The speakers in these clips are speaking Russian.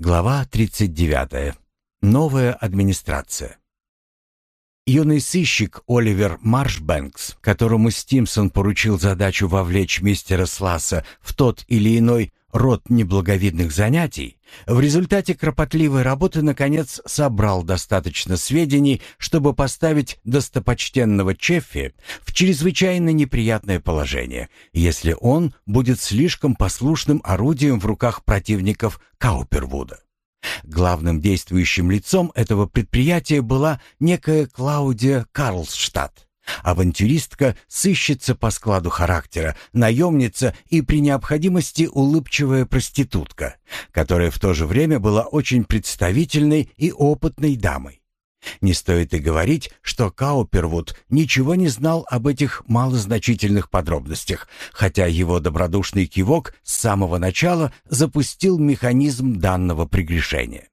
Глава 39. Новая администрация. Юный сыщик Оливер Маршбэнкс, которому Стимсон поручил задачу вовлечь мистера Сласса в тот или иной род неблаговидных занятий, в результате кропотливой работы наконец собрал достаточно сведений, чтобы поставить достопочтенного Чеффи в чрезвычайно неприятное положение, если он будет слишком послушным орудием в руках противников Каупервуда. Главным действующим лицом этого предприятия была некая Клаудия Карлсштадт, Авантюристка сыщется по складу характера, наемница и при необходимости улыбчивая проститутка, которая в то же время была очень представительной и опытной дамой. Не стоит и говорить, что Каупервуд ничего не знал об этих малозначительных подробностях, хотя его добродушный кивок с самого начала запустил механизм данного прегрешения.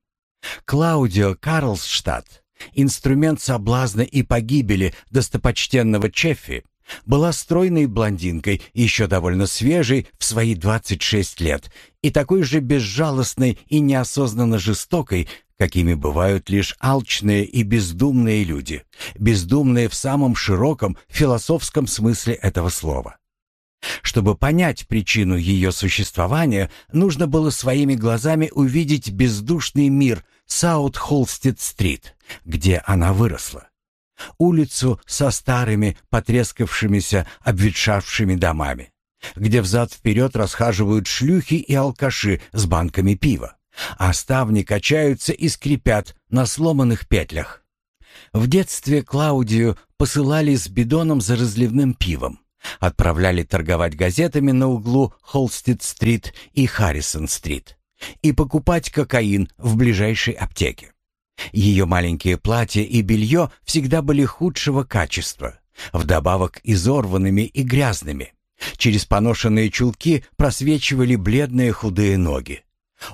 Клаудио Карлсштадт Инструмент соблазна и погибели достопочтенного Чеффи была стройной блондинкой, еще довольно свежей в свои 26 лет, и такой же безжалостной и неосознанно жестокой, какими бывают лишь алчные и бездумные люди, бездумные в самом широком философском смысле этого слова. Чтобы понять причину ее существования, нужно было своими глазами увидеть бездушный мир Саут-Холстед-стрит, где она выросла. Улицу со старыми, потрескавшимися, обветшавшими домами, где взад-вперед расхаживают шлюхи и алкаши с банками пива, а ставни качаются и скрипят на сломанных петлях. В детстве Клаудию посылали с бидоном за разливным пивом. Отправляли торговать газетами на углу Холстед-стрит и Харрисон-стрит и покупать кокаин в ближайшей аптеке. Ее маленькие платья и белье всегда были худшего качества, вдобавок изорванными и грязными. Через поношенные чулки просвечивали бледные худые ноги.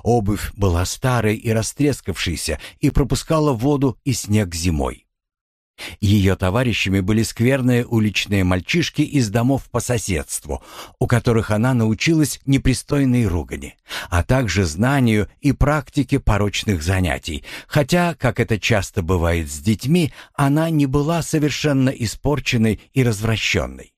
Обувь была старой и растрескавшейся и пропускала воду и снег зимой. Ее товарищами были скверные уличные мальчишки из домов по соседству, у которых она научилась непристойной ругани, а также знанию и практике порочных занятий, хотя, как это часто бывает с детьми, она не была совершенно испорченной и развращенной.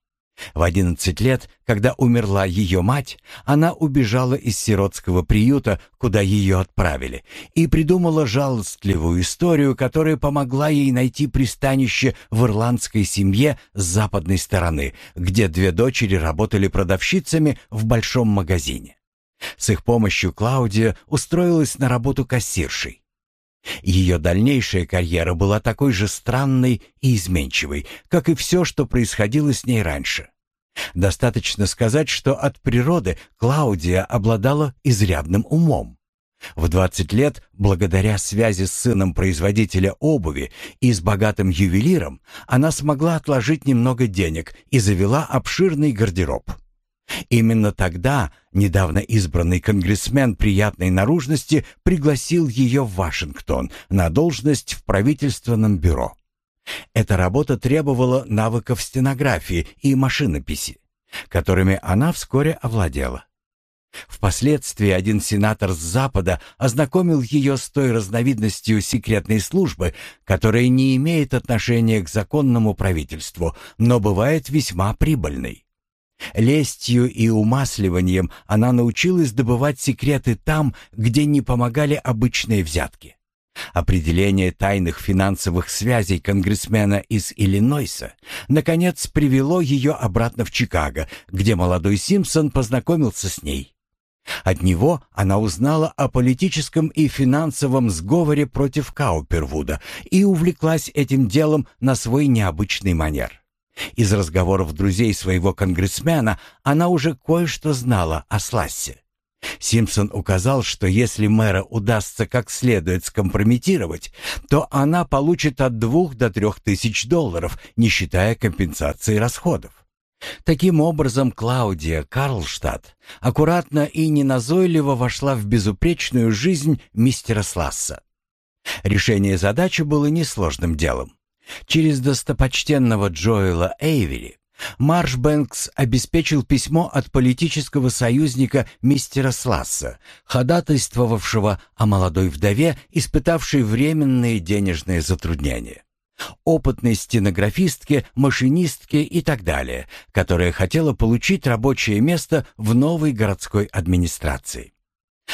В одиннадцать лет, когда умерла ее мать, она убежала из сиротского приюта, куда ее отправили, и придумала жалостливую историю, которая помогла ей найти пристанище в ирландской семье с западной стороны, где две дочери работали продавщицами в большом магазине. С их помощью Клаудия устроилась на работу кассиршей. Ее дальнейшая карьера была такой же странной и изменчивой, как и все, что происходило с ней раньше. Достаточно сказать, что от природы Клаудия обладала изрядным умом. В 20 лет, благодаря связи с сыном производителя обуви и с богатым ювелиром, она смогла отложить немного денег и завела обширный гардероб. Именно тогда недавно избранный конгрессмен приятной наружности пригласил ее в Вашингтон на должность в правительственном бюро. Эта работа требовала навыков стенографии и машинописи, которыми она вскоре овладела. Впоследствии один сенатор с Запада ознакомил ее с той разновидностью секретной службы, которая не имеет отношения к законному правительству, но бывает весьма прибыльной. Лестью и умасливанием она научилась добывать секреты там, где не помогали обычные взятки. Определение тайных финансовых связей конгрессмена из Иллинойса наконец привело ее обратно в Чикаго, где молодой Симпсон познакомился с ней. От него она узнала о политическом и финансовом сговоре против Каупервуда и увлеклась этим делом на свой необычный манер. Из разговоров друзей своего конгрессмена она уже кое-что знала о Слассе. Симпсон указал, что если мэра удастся как следует скомпрометировать, то она получит от двух до трех тысяч долларов, не считая компенсации расходов. Таким образом, Клаудия Карлштадт аккуратно и неназойливо вошла в безупречную жизнь мистера Сласса. Решение задачи было несложным делом. Через достопочтенного Джоэла Эйвери Маршбэнкс обеспечил письмо от политического союзника мистера Сласса, ходатайствовавшего о молодой вдове, испытавшей временные денежные затруднения. Опытной стенографистке, машинистке и так далее, которая хотела получить рабочее место в новой городской администрации.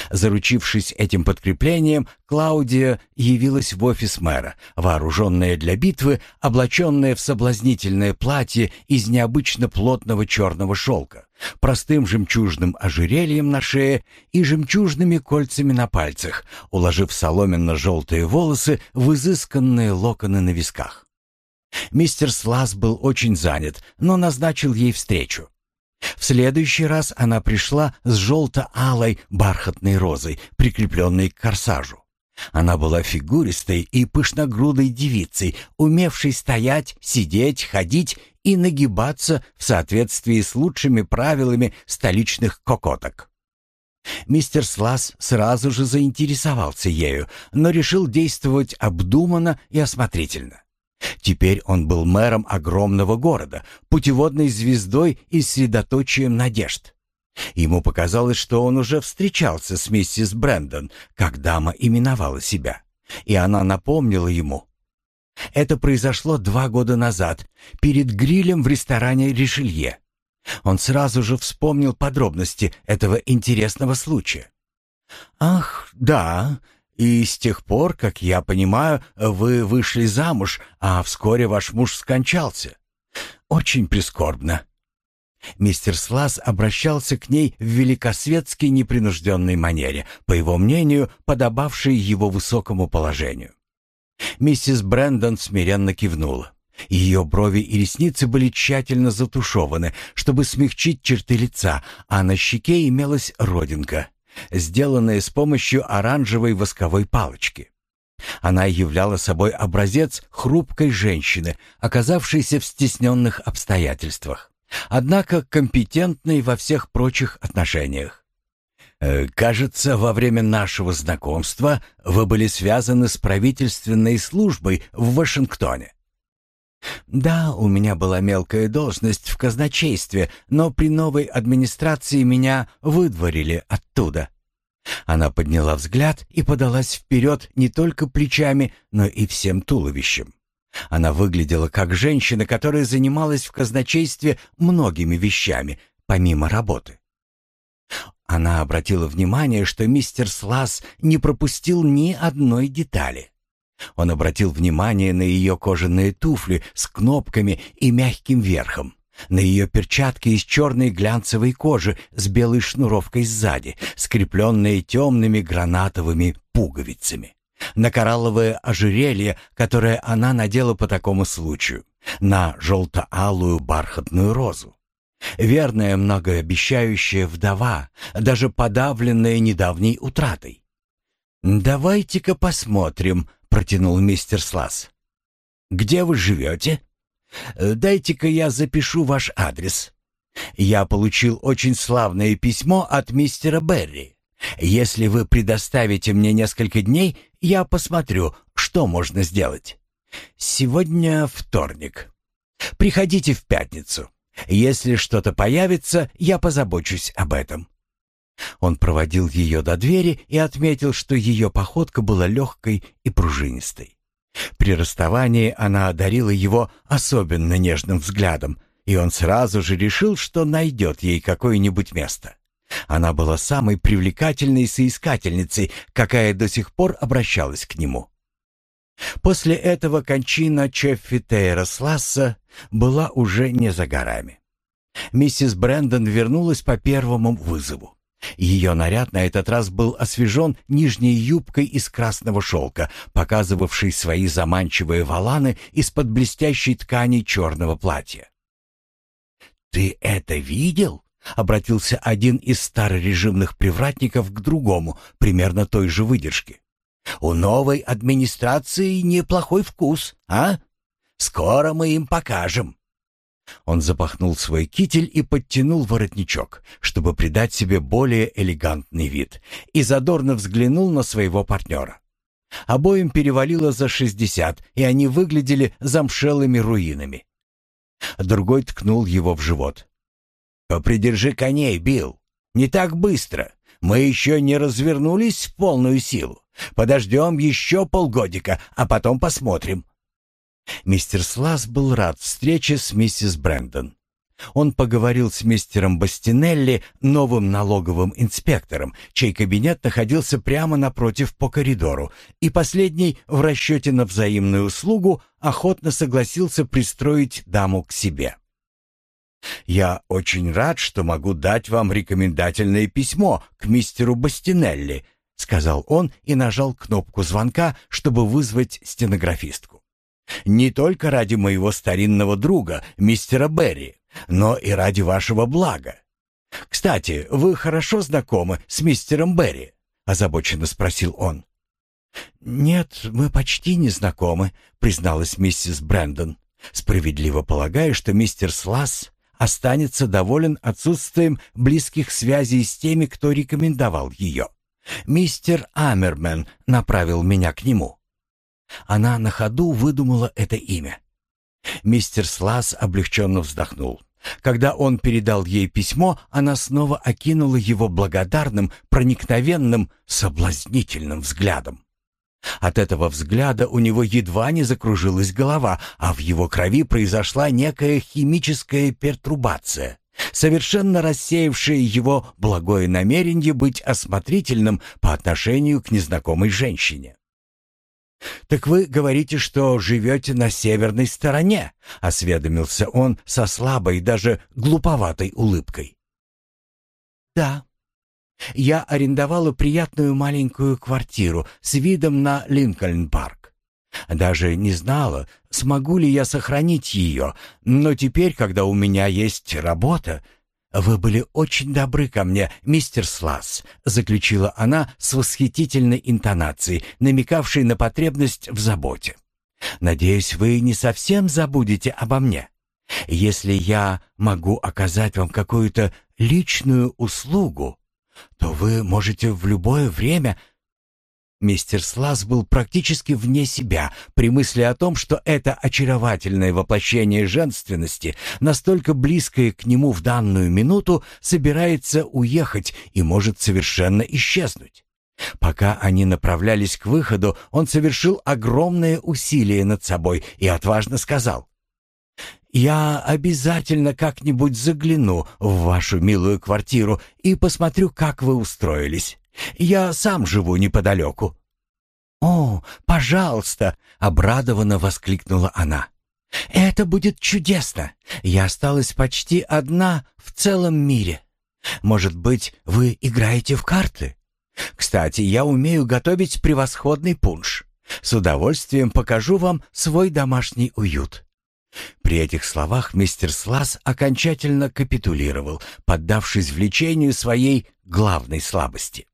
Заручившись этим подкреплением, Клаудия явилась в офис мэра, вооруженная для битвы, облаченная в соблазнительное платье из необычно плотного черного шелка, простым жемчужным ожерельем на шее и жемчужными кольцами на пальцах, уложив соломенно-желтые волосы в изысканные локоны на висках. Мистер Слас был очень занят, но назначил ей встречу. В следующий раз она пришла с желто-алой бархатной розой, прикрепленной к корсажу. Она была фигуристой и пышногрудой девицей, умевшей стоять, сидеть, ходить и нагибаться в соответствии с лучшими правилами столичных кокоток. Мистер Слас сразу же заинтересовался ею, но решил действовать обдуманно и осмотрительно. Теперь он был мэром огромного города, путеводной звездой и средоточием надежд. Ему показалось, что он уже встречался с миссис Брэндон, как дама именовала себя, и она напомнила ему. Это произошло два года назад, перед грилем в ресторане «Ришелье». Он сразу же вспомнил подробности этого интересного случая. «Ах, да, и с тех пор, как я понимаю, вы вышли замуж, а вскоре ваш муж скончался. Очень прискорбно». Мистер Слас обращался к ней в великосветской непринужденной манере, по его мнению, подобавшей его высокому положению. Миссис Брэндон смиренно кивнула. Ее брови и ресницы были тщательно затушеваны, чтобы смягчить черты лица, а на щеке имелась родинка сделанная с помощью оранжевой восковой палочки. Она являла собой образец хрупкой женщины, оказавшейся в стесненных обстоятельствах, однако компетентной во всех прочих отношениях. «Э, «Кажется, во время нашего знакомства вы были связаны с правительственной службой в Вашингтоне». «Да, у меня была мелкая должность в казначействе, но при новой администрации меня выдворили оттуда». Она подняла взгляд и подалась вперед не только плечами, но и всем туловищем. Она выглядела как женщина, которая занималась в казначействе многими вещами, помимо работы. Она обратила внимание, что мистер Слас не пропустил ни одной детали. Он обратил внимание на ее кожаные туфли с кнопками и мягким верхом, на ее перчатки из черной глянцевой кожи с белой шнуровкой сзади, скрепленные темными гранатовыми пуговицами, на коралловое ожерелье, которое она надела по такому случаю, на желто-алую бархатную розу. Верная многообещающая вдова, даже подавленная недавней утратой. «Давайте-ка посмотрим», протянул мистер Слас. «Где вы живете? Дайте-ка я запишу ваш адрес. Я получил очень славное письмо от мистера Берри. Если вы предоставите мне несколько дней, я посмотрю, что можно сделать. Сегодня вторник. Приходите в пятницу. Если что-то появится, я позабочусь об этом. Он проводил ее до двери и отметил, что ее походка была легкой и пружинистой. При расставании она одарила его особенно нежным взглядом, и он сразу же решил, что найдет ей какое-нибудь место. Она была самой привлекательной соискательницей, какая до сих пор обращалась к нему. После этого кончина Чеффи Тейра Сласса была уже не за горами. Миссис Брэндон вернулась по первому вызову. Ее наряд на этот раз был освежен нижней юбкой из красного шелка, показывавшей свои заманчивые валаны из-под блестящей ткани черного платья. «Ты это видел?» — обратился один из старорежимных привратников к другому, примерно той же выдержки. «У новой администрации неплохой вкус, а? Скоро мы им покажем». Он запахнул свой китель и подтянул воротничок, чтобы придать себе более элегантный вид, и задорно взглянул на своего партнера. Обоим перевалило за шестьдесят, и они выглядели замшелыми руинами. Другой ткнул его в живот. «Попридержи коней, Билл. Не так быстро. Мы еще не развернулись в полную силу. Подождем еще полгодика, а потом посмотрим». Мистер Слас был рад встрече с миссис Брэндон. Он поговорил с мистером Бастинелли, новым налоговым инспектором, чей кабинет находился прямо напротив по коридору, и последний в расчете на взаимную услугу охотно согласился пристроить даму к себе. «Я очень рад, что могу дать вам рекомендательное письмо к мистеру Бастинелли», сказал он и нажал кнопку звонка, чтобы вызвать стенографистку. «Не только ради моего старинного друга, мистера Берри, но и ради вашего блага. Кстати, вы хорошо знакомы с мистером Берри? озабоченно спросил он. Нет, мы почти не знакомы, призналась миссис Брэндон, справедливо полагая, что мистер Слас останется доволен отсутствием близких связей с теми, кто рекомендовал ее. Мистер Амермен направил меня к нему. Она на ходу выдумала это имя. Мистер Слас облегченно вздохнул. Когда он передал ей письмо, она снова окинула его благодарным, проникновенным, соблазнительным взглядом. От этого взгляда у него едва не закружилась голова, а в его крови произошла некая химическая пертурбация, совершенно рассеявшая его благое намерение быть осмотрительным по отношению к незнакомой женщине. «Так вы говорите, что живете на северной стороне?» — осведомился он со слабой, даже глуповатой улыбкой. «Да. Я арендовала приятную маленькую квартиру с видом на Линкольн-парк. Даже не знала, смогу ли я сохранить ее, но теперь, когда у меня есть работа, «Вы были очень добры ко мне, мистер Слас», — заключила она с восхитительной интонацией, намекавшей на потребность в заботе. «Надеюсь, вы не совсем забудете обо мне. Если я могу оказать вам какую-то личную услугу, то вы можете в любое время Мистер Слас был практически вне себя при мысли о том, что это очаровательное воплощение женственности, настолько близкое к нему в данную минуту, собирается уехать и может совершенно исчезнуть. Пока они направлялись к выходу, он совершил огромное усилие над собой и отважно сказал, «Я обязательно как-нибудь загляну в вашу милую квартиру и посмотрю, как вы устроились. Я сам живу неподалеку». «О, пожалуйста!» — обрадованно воскликнула она. «Это будет чудесно! Я осталась почти одна в целом мире. Может быть, вы играете в карты? Кстати, я умею готовить превосходный пунш. С удовольствием покажу вам свой домашний уют». При этих словах мистер Слас окончательно капитулировал, поддавшись влечению своей главной слабости.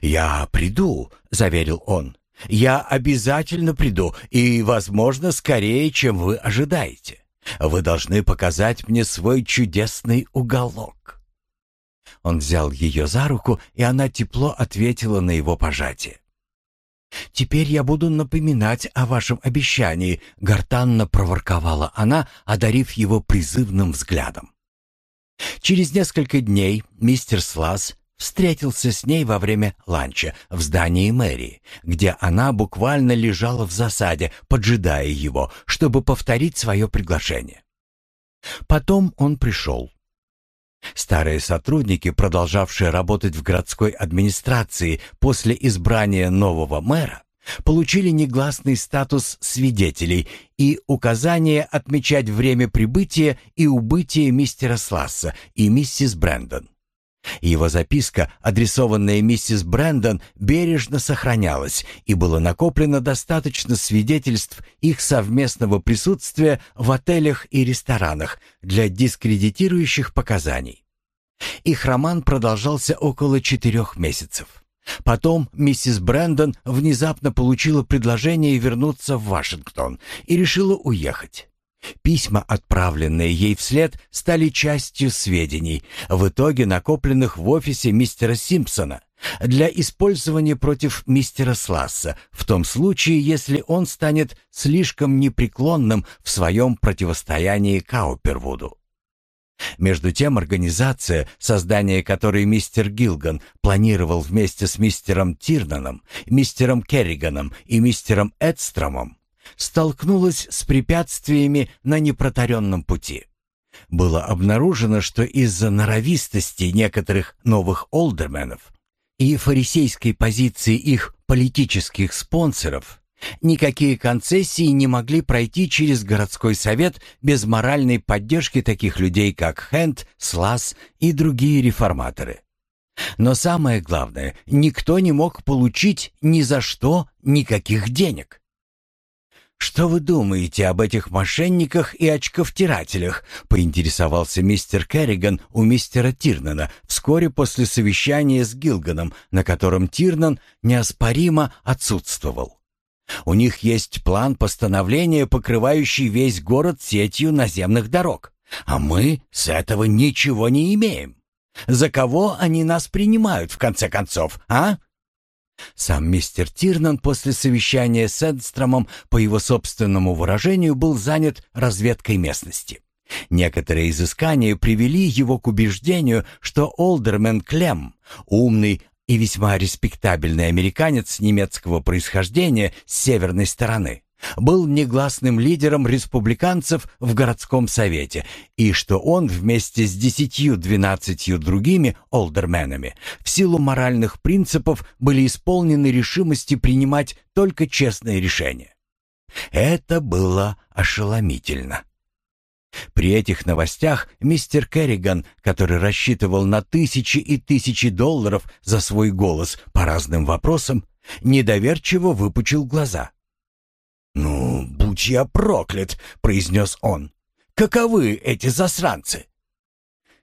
«Я приду», — заверил он. «Я обязательно приду, и, возможно, скорее, чем вы ожидаете. Вы должны показать мне свой чудесный уголок». Он взял ее за руку, и она тепло ответила на его пожатие. «Теперь я буду напоминать о вашем обещании», — гортанно проворковала она, одарив его призывным взглядом. Через несколько дней мистер Слас встретился с ней во время ланча в здании мэрии, где она буквально лежала в засаде, поджидая его, чтобы повторить свое приглашение. Потом он пришел. Старые сотрудники, продолжавшие работать в городской администрации после избрания нового мэра, получили негласный статус свидетелей и указание отмечать время прибытия и убытия мистера Сласса и миссис Брэндон. Его записка, адресованная миссис Брэндон, бережно сохранялась, и было накоплено достаточно свидетельств их совместного присутствия в отелях и ресторанах для дискредитирующих показаний. Их роман продолжался около четырех месяцев. Потом миссис Брэндон внезапно получила предложение вернуться в Вашингтон и решила уехать. Письма, отправленные ей вслед, стали частью сведений, в итоге накопленных в офисе мистера Симпсона, для использования против мистера Сласса в том случае, если он станет слишком непреклонным в своем противостоянии Каупервуду. Между тем организация, создание которой мистер Гилган планировал вместе с мистером Тирнаном, мистером Керриганом и мистером Эдстромом, столкнулась с препятствиями на непротаренном пути. Было обнаружено, что из-за норовистости некоторых новых олдерменов и фарисейской позиции их политических спонсоров никакие концессии не могли пройти через городской совет без моральной поддержки таких людей, как Хенд, Слас и другие реформаторы. Но самое главное, никто не мог получить ни за что никаких денег. «Что вы думаете об этих мошенниках и очковтирателях?» — поинтересовался мистер Керриган у мистера Тирнана вскоре после совещания с Гилганом, на котором Тирнан неоспоримо отсутствовал. «У них есть план постановления, покрывающий весь город сетью наземных дорог, а мы с этого ничего не имеем. За кого они нас принимают, в конце концов, а?» Сам мистер Тирнан после совещания с Эдстромом, по его собственному выражению, был занят разведкой местности. Некоторые изыскания привели его к убеждению, что Олдермен Клем, умный и весьма респектабельный американец немецкого происхождения с северной стороны, был негласным лидером республиканцев в городском совете, и что он вместе с десятью-двенадцатью другими олдерменами в силу моральных принципов были исполнены решимости принимать только честные решения. Это было ошеломительно. При этих новостях мистер Керриган, который рассчитывал на тысячи и тысячи долларов за свой голос по разным вопросам, недоверчиво выпучил глаза. «Ну, будь я проклят!» — произнес он. «Каковы эти засранцы?»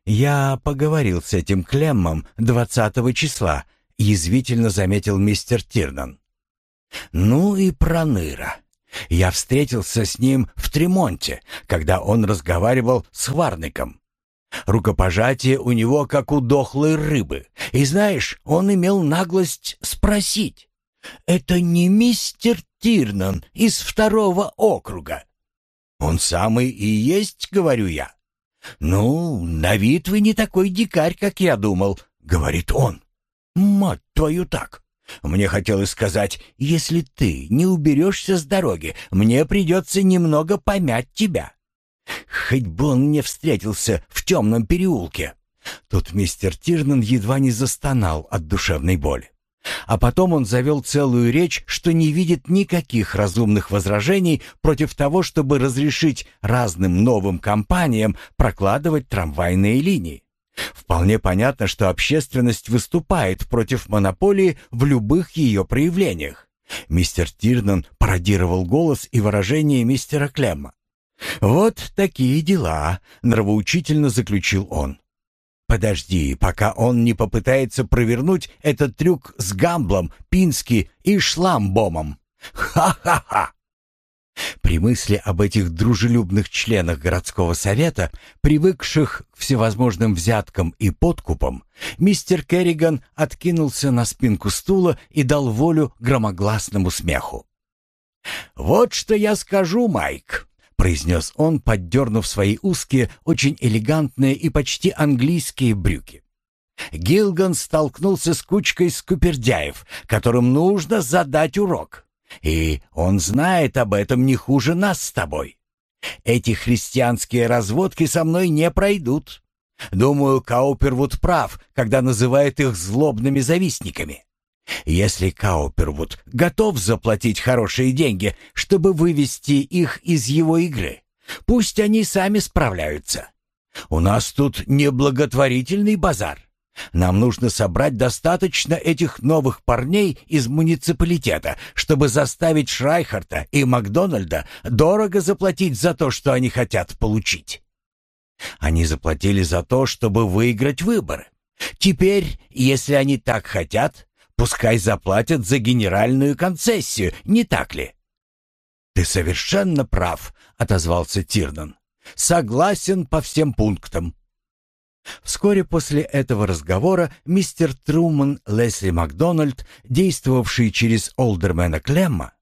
«Я поговорил с этим Клеммом двадцатого числа», — язвительно заметил мистер Тирнан. «Ну и проныра. Я встретился с ним в Тремонте, когда он разговаривал с Хварником. Рукопожатие у него как у дохлой рыбы. И знаешь, он имел наглость спросить, «Это не мистер Тирнан из второго округа?» «Он самый и есть, — говорю я». «Ну, на вид вы не такой дикарь, как я думал», — говорит он. «Мать твою так! Мне хотелось сказать, если ты не уберешься с дороги, мне придется немного помять тебя. Хоть бы он мне встретился в темном переулке». Тут мистер Тирнан едва не застонал от душевной боли. А потом он завел целую речь, что не видит никаких разумных возражений против того, чтобы разрешить разным новым компаниям прокладывать трамвайные линии. Вполне понятно, что общественность выступает против монополии в любых ее проявлениях. Мистер Тирнан пародировал голос и выражение мистера Клемма. «Вот такие дела», — нравоучительно заключил он. Подожди, пока он не попытается провернуть этот трюк с Гамблом, Пински и Шламбомом. Ха-ха-ха! При мысли об этих дружелюбных членах городского совета, привыкших к всевозможным взяткам и подкупам, мистер Керриган откинулся на спинку стула и дал волю громогласному смеху. «Вот что я скажу, Майк. — произнес он, поддернув свои узкие, очень элегантные и почти английские брюки. Гилган столкнулся с кучкой скупердяев, которым нужно задать урок. И он знает об этом не хуже нас с тобой. Эти христианские разводки со мной не пройдут. Думаю, Каупервуд прав, когда называет их злобными завистниками. Если Каупервуд готов заплатить хорошие деньги, чтобы вывести их из его игры, пусть они сами справляются. У нас тут не благотворительный базар. Нам нужно собрать достаточно этих новых парней из муниципалитета, чтобы заставить Шрайхарта и Макдональда дорого заплатить за то, что они хотят получить. Они заплатили за то, чтобы выиграть выборы. Теперь, если они так хотят, Пускай заплатят за генеральную концессию, не так ли? Ты совершенно прав, отозвался Тирнан. Согласен по всем пунктам. Вскоре после этого разговора мистер Труман Лесли Макдональд, действовавший через Олдермена Клемма,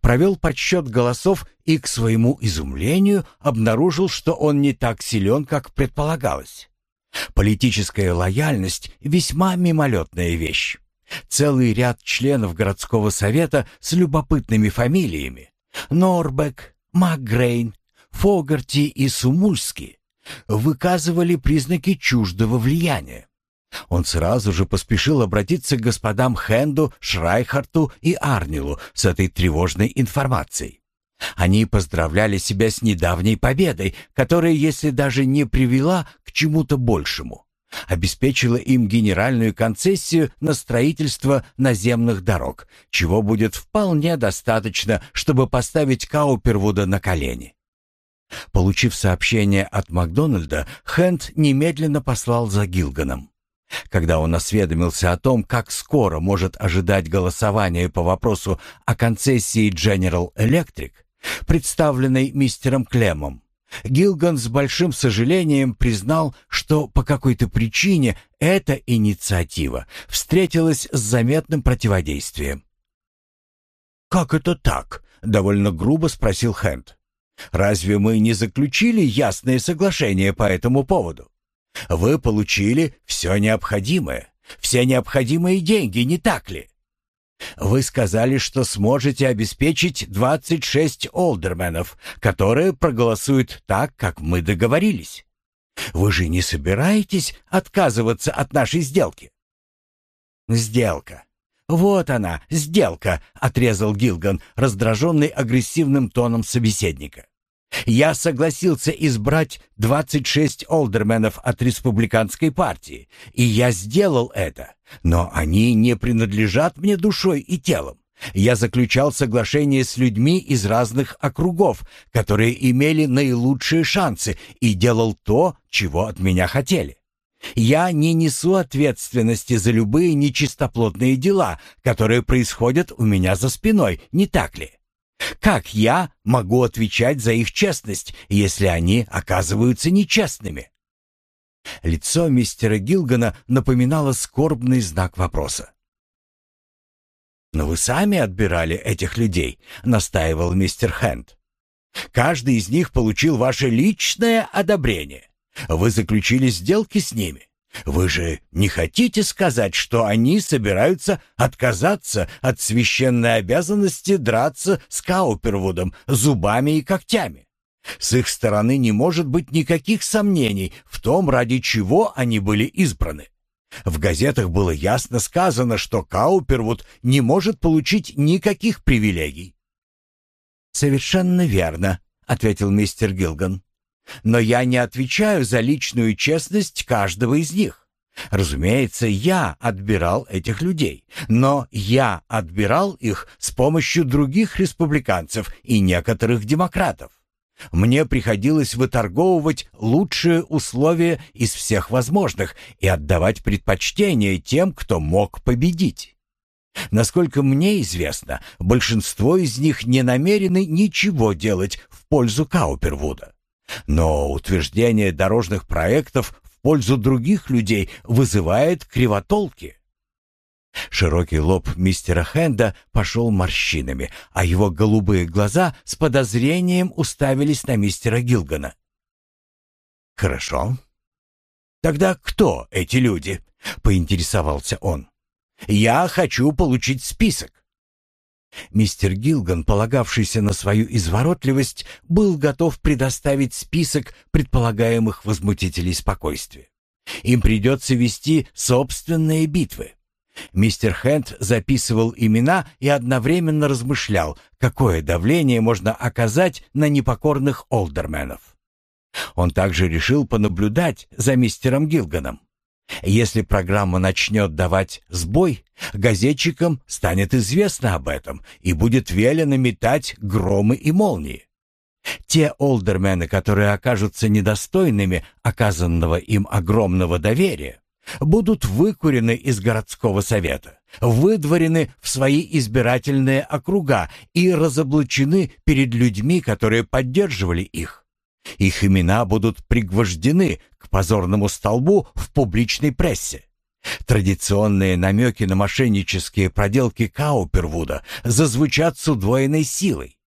провел подсчет голосов и, к своему изумлению, обнаружил, что он не так силен, как предполагалось. Политическая лояльность — весьма мимолетная вещь. Целый ряд членов городского совета с любопытными фамилиями — Норбек, МакГрейн, Фогарти и Сумульски — выказывали признаки чуждого влияния. Он сразу же поспешил обратиться к господам Хенду, Шрайхарту и Арнилу с этой тревожной информацией. Они поздравляли себя с недавней победой, которая, если даже не привела к чему-то большему, обеспечила им генеральную концессию на строительство наземных дорог, чего будет вполне достаточно, чтобы поставить Каупервуда на колени. Получив сообщение от Макдональда, Хэнд немедленно послал за Гилганом. Когда он осведомился о том, как скоро может ожидать голосование по вопросу о концессии General Electric, представленной мистером Клемом, Гилган с большим сожалением признал, что по какой-то причине эта инициатива встретилась с заметным противодействием. «Как это так?» — довольно грубо спросил Хэнд. «Разве мы не заключили ясное соглашение по этому поводу?» Вы получили все необходимое, все необходимые деньги, не так ли? Вы сказали, что сможете обеспечить 26 олдерменов, которые проголосуют так, как мы договорились. Вы же не собираетесь отказываться от нашей сделки? Сделка. Вот она, сделка, отрезал Гилган, раздраженный агрессивным тоном собеседника. Я согласился избрать 26 олдерменов от республиканской партии, и я сделал это. Но они не принадлежат мне душой и телом. Я заключал соглашение с людьми из разных округов, которые имели наилучшие шансы, и делал то, чего от меня хотели. Я не несу ответственности за любые нечистоплотные дела, которые происходят у меня за спиной, не так ли? Как я могу отвечать за их честность, если они оказываются нечестными? Лицо мистера Гилгана напоминало скорбный знак вопроса. «Но вы сами отбирали этих людей», — настаивал мистер Хэнд. «Каждый из них получил ваше личное одобрение. Вы заключили сделки с ними. Вы же не хотите сказать, что они собираются отказаться от священной обязанности драться с Каупервудом зубами и когтями? С их стороны не может быть никаких сомнений в том, ради чего они были избраны. В газетах было ясно сказано, что Каупервуд не может получить никаких привилегий. «Совершенно верно», — ответил мистер Гилган. Но я не отвечаю за личную честность каждого из них. Разумеется, я отбирал этих людей, но я отбирал их с помощью других республиканцев и некоторых демократов. Мне приходилось выторговывать лучшие условия из всех возможных и отдавать предпочтение тем, кто мог победить. Насколько мне известно, большинство из них не намерены ничего делать в пользу Каупервуда. Но утверждение дорожных проектов в пользу других людей вызывает кривотолки. Широкий лоб мистера Хенда пошел морщинами, а его голубые глаза с подозрением уставились на мистера Гилгана. «Хорошо. Тогда кто эти люди?» — поинтересовался он. «Я хочу получить список». Мистер Гилган, полагавшийся на свою изворотливость, был готов предоставить список предполагаемых возмутителей спокойствия. Им придется вести собственные битвы. Мистер Хэнд записывал имена и одновременно размышлял, какое давление можно оказать на непокорных олдерменов. Он также решил понаблюдать за мистером Гилганом. Если программа начнет давать сбой, газетчикам станет известно об этом и будет велено метать громы и молнии. Те олдермены, которые окажутся недостойными оказанного им огромного доверия, будут выкурены из городского совета, выдворены в свои избирательные округа и разоблачены перед людьми, которые поддерживали их. Их имена будут пригвождены к позорному столбу в публичной прессе. Традиционные намеки на мошеннические проделки Каупервуда зазвучат с удвоенной силой.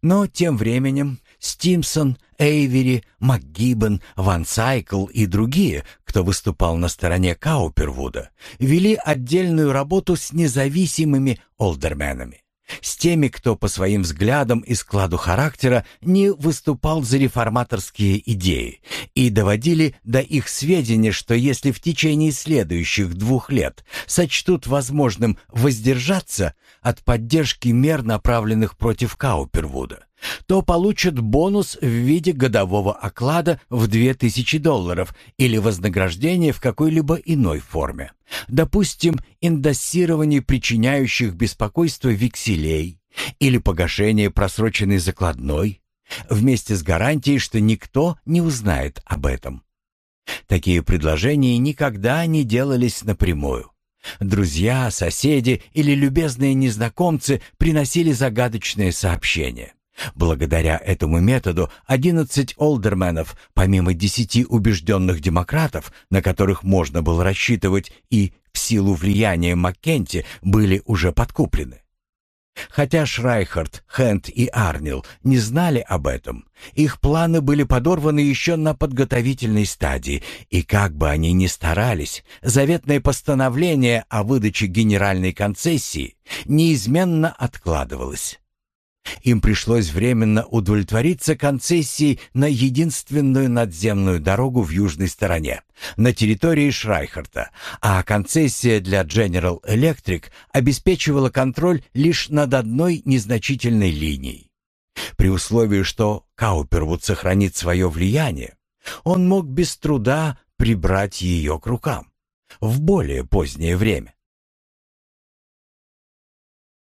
Но тем временем Стимсон, Эйвери, МакГиббен, Ван Сайкл и другие, кто выступал на стороне Каупервуда, вели отдельную работу с независимыми олдерменами. С теми, кто по своим взглядам и складу характера не выступал за реформаторские идеи, и доводили до их сведения, что если в течение следующих двух лет сочтут возможным воздержаться от поддержки мер, направленных против Каупервуда, то получат бонус в виде годового оклада в 2000 долларов или вознаграждение в какой-либо иной форме. Допустим, индоссирование причиняющих беспокойство векселей или погашение просроченной закладной, вместе с гарантией, что никто не узнает об этом. Такие предложения никогда не делались напрямую. Друзья, соседи или любезные незнакомцы приносили загадочные сообщения. Благодаря этому методу 11 олдерменов, помимо 10 убежденных демократов, на которых можно было рассчитывать и в силу влияния Маккенти, были уже подкуплены. Хотя Шрайхарт, Хенд и Арнил не знали об этом, их планы были подорваны еще на подготовительной стадии, и как бы они ни старались, заветное постановление о выдаче генеральной концессии неизменно откладывалось. Им пришлось временно удовлетвориться концессией на единственную надземную дорогу в южной стороне, на территории Шрайхарта, а концессия для General Electric обеспечивала контроль лишь над одной незначительной линией. При условии, что Каупервуд сохранит свое влияние, он мог без труда прибрать ее к рукам в более позднее время.